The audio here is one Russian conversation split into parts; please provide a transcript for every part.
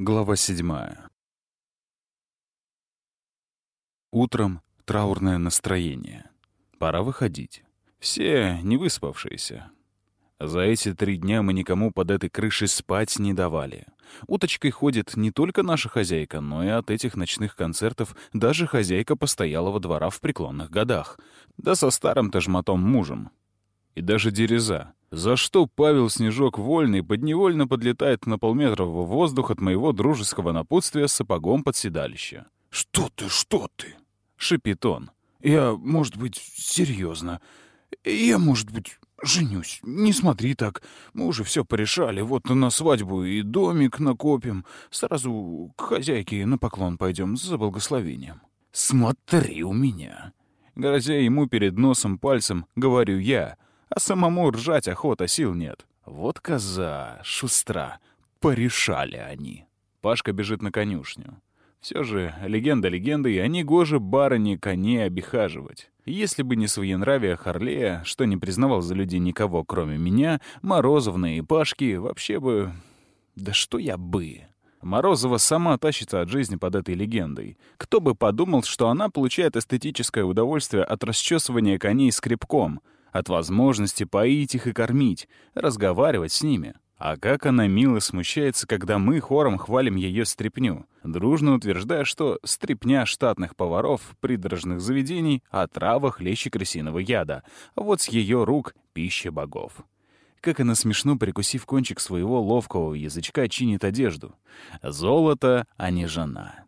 Глава седьмая. Утром траурное настроение. Пора выходить. Все не выспавшиеся. За эти три дня мы никому под этой крышей спать не давали. Уточкой ходит не только наша хозяйка, но и от этих ночных концертов даже хозяйка постоялого двора в преклонных годах. Да со старым-то жмотом мужем. И даже дереза. За что Павел Снежок Вольный подневольно подлетает на полметра в воздух от моего дружеского напутствия с сапогом под седалище. «Что ты, что ты?» — шипит он. «Я, может быть, серьезно. Я, может быть, женюсь. Не смотри так. Мы уже все порешали. Вот на свадьбу и домик накопим. Сразу к хозяйке на поклон пойдем за благословением. Смотри у меня!» Грозя ему перед носом пальцем, говорю я, а самому ржать охота сил нет. Вот коза, шустра. Порешали они. Пашка бежит на конюшню. Все же, легенда легендой, они гоже барыни коней обихаживать. Если бы не своенравие Харлея, что не признавал за людей никого, кроме меня, Морозовны и Пашки, вообще бы... Да что я бы... Морозова сама тащится от жизни под этой легендой. Кто бы подумал, что она получает эстетическое удовольствие от расчесывания коней скребком, от возможности поить их и кормить, разговаривать с ними. А как она мило смущается, когда мы хором хвалим ее стряпню, дружно утверждая, что стряпня штатных поваров придорожных заведений — отрава хлеще крысиного яда, а вот с ее рук — пища богов. Как она смешно, прикусив кончик своего ловкого язычка, чинит одежду. Золото, а не жена.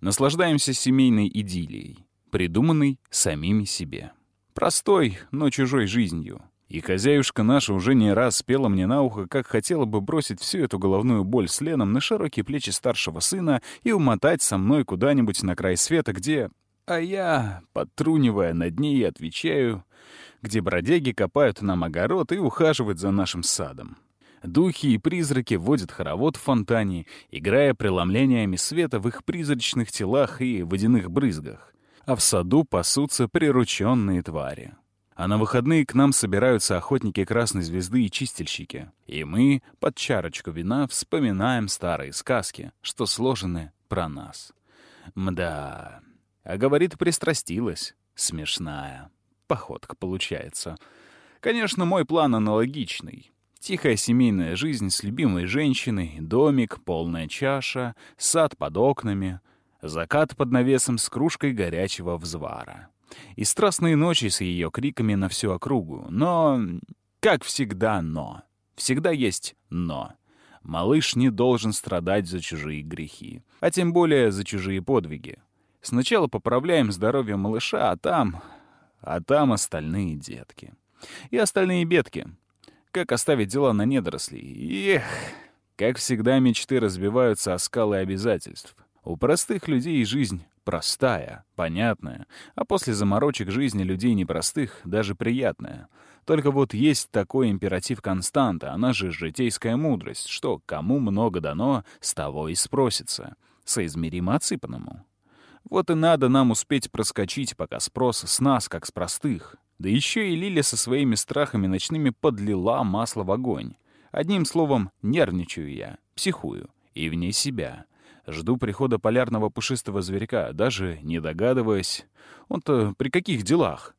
Наслаждаемся семейной идиллией, придуманной самими себе. Простой, но чужой жизнью. И хозяюшка наша уже не раз спела мне на ухо, как хотела бы бросить всю эту головную боль с Леном на широкие плечи старшего сына и умотать со мной куда-нибудь на край света, где... А я, подтрунивая над ней, отвечаю, где бродяги копают нам огород и ухаживают за нашим садом. Духи и призраки водят хоровод в фонтане, играя преломлениями света в их призрачных телах и водяных брызгах. А в саду пасутся прирученные твари. А на выходные к нам собираются охотники Красной Звезды и чистильщики. И мы, под чарочку вина, вспоминаем старые сказки, что сложены про нас. Мда. А говорит, пристрастилась. Смешная. Походка получается. Конечно, мой план аналогичный. Тихая семейная жизнь с любимой женщиной, домик, полная чаша, сад под окнами, закат под навесом с кружкой горячего взвара и страстные ночи с ее криками на всю округу. Но, как всегда, но. Всегда есть «но». Малыш не должен страдать за чужие грехи, а тем более за чужие подвиги. Сначала поправляем здоровье малыша, а там... А там остальные детки. И остальные бедки. Как оставить дела на недорослей? Эх! Как всегда, мечты разбиваются о скалы обязательств. У простых людей жизнь простая, понятная, а после заморочек жизни людей непростых даже приятная. Только вот есть такой императив константа, она же житейская мудрость, что кому много дано, с того и спросится, соизмеримо отсыпанному. Вот и надо нам успеть проскочить, пока спрос с нас, как с простых. Да еще и Лиля со своими страхами ночными подлила масло в огонь. Одним словом, нервничаю я, психую, и вне себя. Жду прихода полярного пушистого зверька, даже не догадываясь, он-то при каких делах?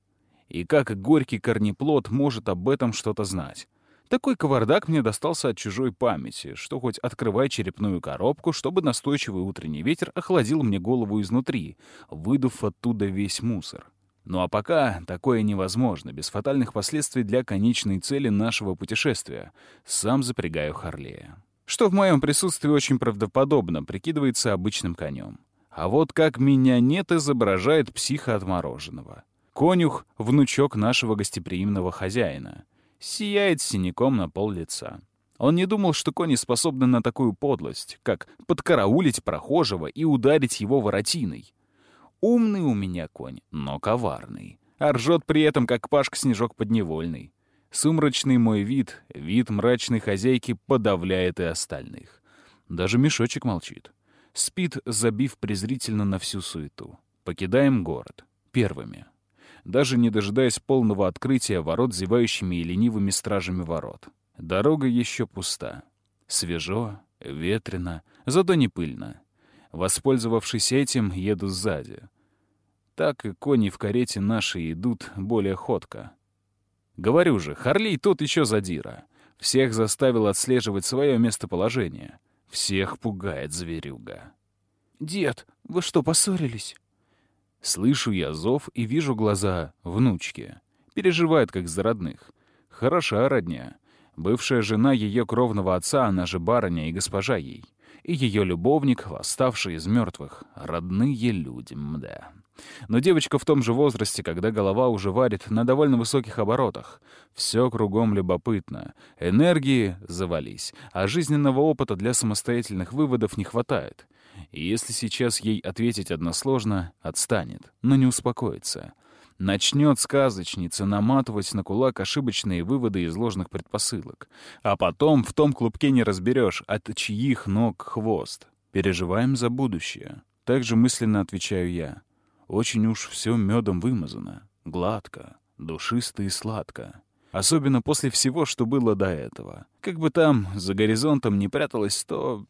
И как горький корнеплод может об этом что-то знать? Такой кавардак мне достался от чужой памяти, что хоть открывай черепную коробку, чтобы настойчивый утренний ветер охладил мне голову изнутри, выдув оттуда весь мусор. Ну а пока такое невозможно, без фатальных последствий для конечной цели нашего путешествия. Сам запрягаю Харлея что в моем присутствии очень правдоподобно прикидывается обычным конем. А вот как меня нет, изображает психа отмороженного. Конюх — внучок нашего гостеприимного хозяина. Сияет синяком на пол лица. Он не думал, что кони способны на такую подлость, как подкараулить прохожего и ударить его воротиной. Умный у меня конь, но коварный. А ржет при этом, как Пашка-снежок подневольный. Сумрачный мой вид, вид мрачной хозяйки подавляет и остальных. Даже мешочек молчит. Спит, забив презрительно на всю суету. Покидаем город. Первыми. Даже не дожидаясь полного открытия ворот зевающими и ленивыми стражами ворот. Дорога еще пуста. Свежо, Ветрено, зато не пыльно. Воспользовавшись этим, еду сзади. Так и кони в карете наши идут более ходко. Говорю же, Харлей тот еще задира. Всех заставил отслеживать свое местоположение. Всех пугает зверюга. «Дед, вы что, поссорились?» Слышу я зов и вижу глаза внучки. Переживает, как за родных. Хороша родня. Бывшая жена ее кровного отца, она же барыня и госпожа ей. И ее любовник, восставший из мертвых. Родные люди, мда. Но девочка в том же возрасте, когда голова уже варит на довольно высоких оборотах. Все кругом любопытно. Энергии завались, а жизненного опыта для самостоятельных выводов не хватает. И если сейчас ей ответить односложно, отстанет, но не успокоится. Начнет сказочница наматывать на кулак ошибочные выводы из ложных предпосылок. А потом в том клубке не разберешь, от чьих ног хвост. Переживаем за будущее. Также мысленно отвечаю я. Очень уж все медом вымазано. Гладко, душисто и сладко. Особенно после всего, что было до этого. Как бы там за горизонтом не пряталось, то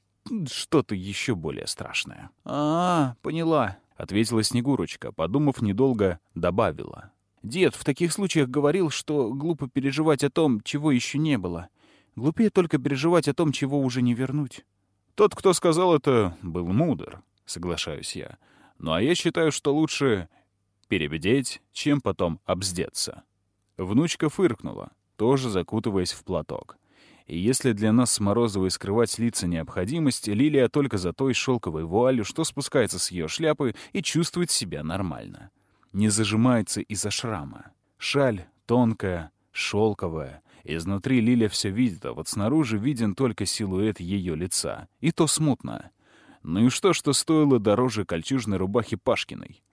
что-то еще более страшное. «А, -а поняла», — ответила Снегурочка, подумав недолго, добавила. «Дед в таких случаях говорил, что глупо переживать о том, чего еще не было. Глупее только переживать о том, чего уже не вернуть». «Тот, кто сказал это, был мудр», — соглашаюсь я. Ну а я считаю, что лучше перебедеть, чем потом обздеться. Внучка фыркнула, тоже закутываясь в платок. И если для нас с Морозовой скрывать лица необходимость, Лилия только за той шелковой вуалью, что спускается с ее шляпы и чувствует себя нормально. Не зажимается из-за шрама. Шаль тонкая, шелковая. Изнутри Лилия все видит, а вот снаружи виден только силуэт ее лица. И то смутно. Ну и что, что стоило дороже кольчужной рубахи Пашкиной?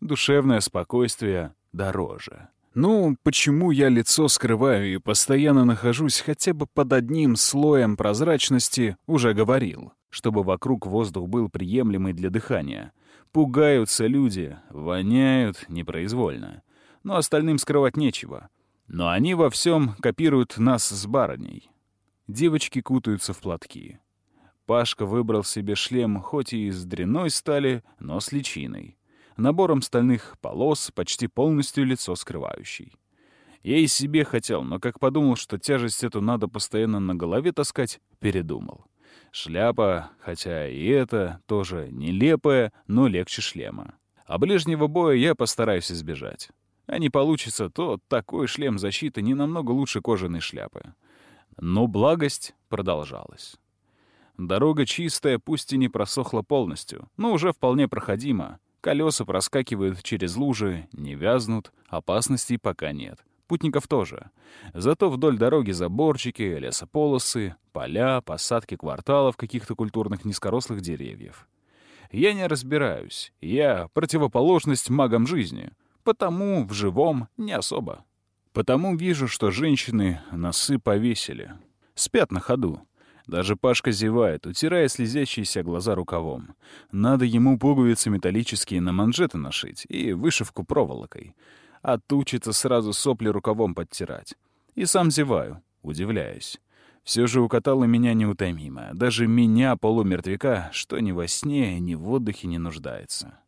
Душевное спокойствие дороже. Ну, почему я лицо скрываю и постоянно нахожусь хотя бы под одним слоем прозрачности, уже говорил, чтобы вокруг воздух был приемлемый для дыхания. Пугаются люди, воняют непроизвольно. Но остальным скрывать нечего. Но они во всем копируют нас с барыней. Девочки кутаются в платки. Пашка выбрал себе шлем хоть и из дряной стали, но с личиной. Набором стальных полос, почти полностью лицо скрывающий. Я и себе хотел, но как подумал, что тяжесть эту надо постоянно на голове таскать, передумал. Шляпа, хотя и это тоже нелепая, но легче шлема. А ближнего боя я постараюсь избежать. А не получится, то такой шлем защиты не намного лучше кожаной шляпы. Но благость продолжалась. Дорога чистая, пусть и не просохла полностью, но уже вполне проходима. Колеса проскакивают через лужи, не вязнут, опасностей пока нет. Путников тоже. Зато вдоль дороги заборчики, лесополосы, поля, посадки кварталов каких-то культурных низкорослых деревьев. Я не разбираюсь. Я противоположность магам жизни. Потому в живом не особо. Потому вижу, что женщины носы повесили. Спят на ходу. Даже Пашка зевает, утирая слезящиеся глаза рукавом. Надо ему пуговицы металлические на манжеты нашить и вышивку проволокой. Отучится сразу сопли рукавом подтирать. И сам зеваю, удивляюсь. Все же укатало меня неутомимо. Даже меня, полумертвяка, что ни во сне, ни в отдыхе не нуждается.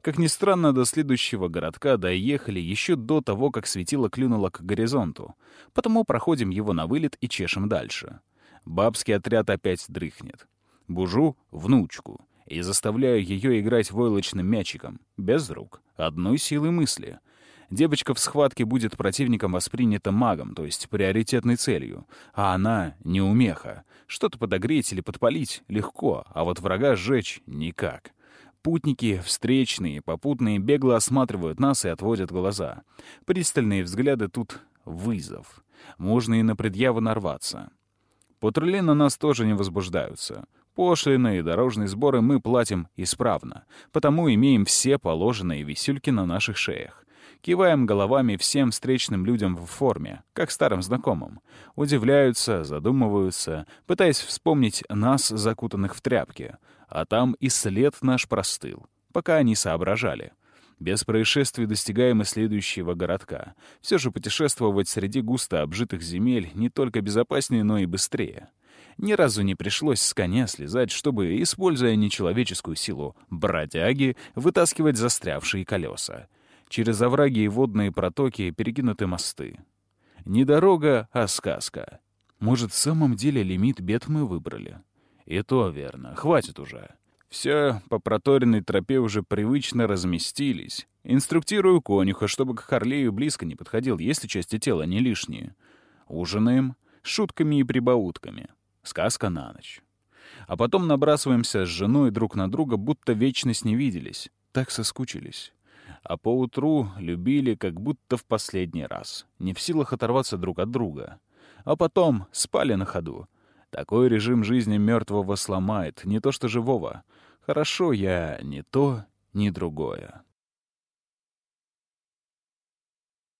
Как ни странно, до следующего городка доехали еще до того, как светило клюнуло к горизонту. Потому проходим его на вылет и чешем дальше. Бабский отряд опять дрыхнет. Бужу внучку и заставляю ее играть войлочным мячиком, без рук, одной силы мысли. Девочка в схватке будет противником воспринята магом, то есть приоритетной целью, а она — неумеха. Что-то подогреть или подпалить — легко, а вот врага сжечь — никак. Путники, встречные, попутные бегло осматривают нас и отводят глаза. Пристальные взгляды тут — вызов. Можно и на предъяву нарваться. Патрули на нас тоже не возбуждаются. Пошлины и дорожные сборы мы платим исправно, потому имеем все положенные висюльки на наших шеях. Киваем головами всем встречным людям в форме, как старым знакомым. Удивляются, задумываются, пытаясь вспомнить нас, закутанных в тряпки. А там и след наш простыл, пока они соображали. Без происшествий достигаем и следующего городка. Все же путешествовать среди густо обжитых земель не только безопаснее, но и быстрее. Ни разу не пришлось с коня слезать, чтобы, используя нечеловеческую силу бродяги, вытаскивать застрявшие колеса. Через овраги и водные протоки перекинуты мосты. Не дорога, а сказка. Может, в самом деле лимит бед мы выбрали? И то верно. Хватит уже. Все по проторенной тропе уже привычно разместились. Инструктирую конюха, чтобы к Харлею близко не подходил, если части тела не лишние. Ужинаем шутками и прибаутками. Сказка на ночь. А потом набрасываемся с женой друг на друга, будто вечность не виделись. Так соскучились. А поутру любили, как будто в последний раз. Не в силах оторваться друг от друга. А потом спали на ходу. Такой режим жизни мертвого сломает, не то что живого. Хорошо я ни то, ни другое.